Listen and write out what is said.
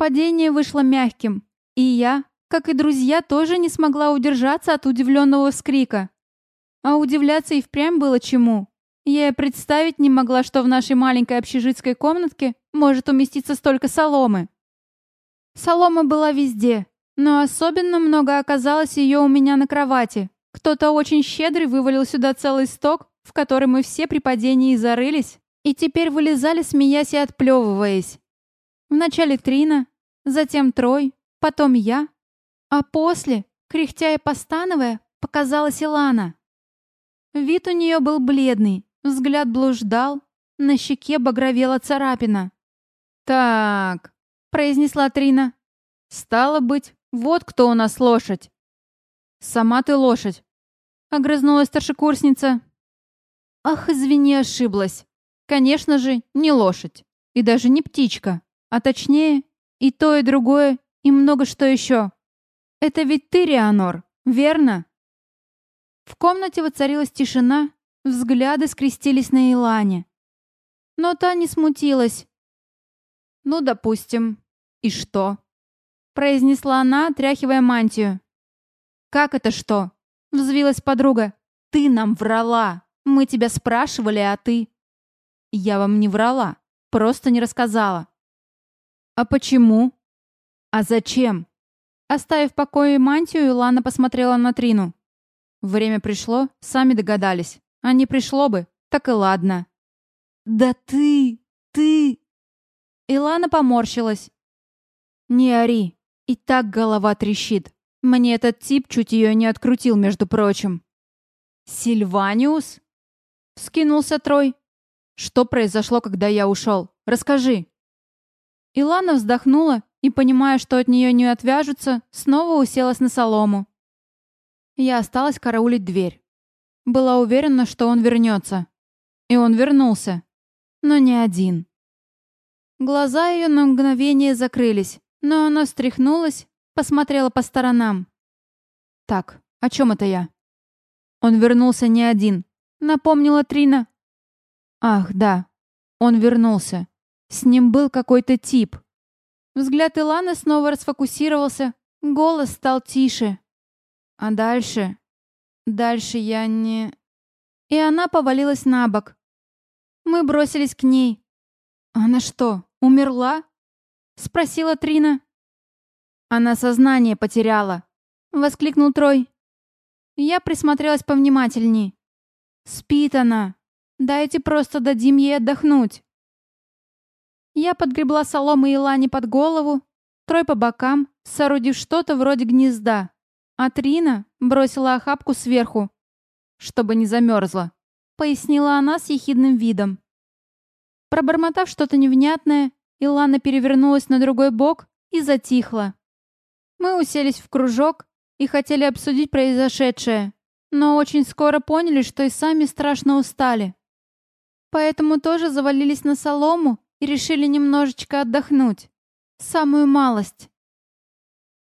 Падение вышло мягким, и я, как и друзья, тоже не смогла удержаться от удивленного вскрика. А удивляться и впрямь было чему. Я и представить не могла, что в нашей маленькой общежитской комнатке может уместиться столько соломы. Солома была везде, но особенно много оказалось ее у меня на кровати. Кто-то очень щедрый вывалил сюда целый сток, в который мы все при падении зарылись, и теперь вылезали, смеясь и отплевываясь. Вначале Трина, затем Трой, потом я, а после, кряхтя и постановая, показалась Илана. Вид у нее был бледный, взгляд блуждал, на щеке багровела царапина. «Так», — произнесла Трина, — «стало быть, вот кто у нас лошадь». «Сама ты лошадь», — огрызнулась старшекурсница. «Ах, извини, ошиблась. Конечно же, не лошадь. И даже не птичка. А точнее, и то, и другое, и много что еще. Это ведь ты, Рианор, верно?» В комнате воцарилась тишина, взгляды скрестились на Илане. Но та не смутилась. «Ну, допустим. И что?» произнесла она, отряхивая мантию. «Как это что?» — взвилась подруга. «Ты нам врала. Мы тебя спрашивали, а ты...» «Я вам не врала. Просто не рассказала». «А почему?» «А зачем?» Оставив в покое мантию, Лана посмотрела на Трину. «Время пришло, сами догадались. А не пришло бы, так и ладно». «Да ты... ты...» Илана поморщилась. «Не ори, и так голова трещит. Мне этот тип чуть ее не открутил, между прочим». «Сильваниус?» — скинулся Трой. «Что произошло, когда я ушел? Расскажи». Илана вздохнула и, понимая, что от нее не отвяжутся, снова уселась на солому. Я осталась караулить дверь. Была уверена, что он вернется. И он вернулся. Но не один. Глаза ее на мгновение закрылись. Но она встряхнулась, посмотрела по сторонам. «Так, о чем это я?» «Он вернулся не один», — напомнила Трина. «Ах, да, он вернулся. С ним был какой-то тип». Взгляд Иланы снова расфокусировался, голос стал тише. А дальше... Дальше я не... И она повалилась на бок. Мы бросились к ней. Она что, умерла? Спросила Трина. Она сознание потеряла. Воскликнул Трой. Я присмотрелась повнимательней. Спит она. Дайте просто дадим ей отдохнуть. Я подгребла соломы и лани под голову, Трой по бокам, соорудив что-то вроде гнезда. А Трина бросила охапку сверху, чтобы не замерзла, пояснила она с ехидным видом. Пробормотав что-то невнятное, Илана перевернулась на другой бок и затихла. Мы уселись в кружок и хотели обсудить произошедшее, но очень скоро поняли, что и сами страшно устали. Поэтому тоже завалились на солому и решили немножечко отдохнуть. Самую малость.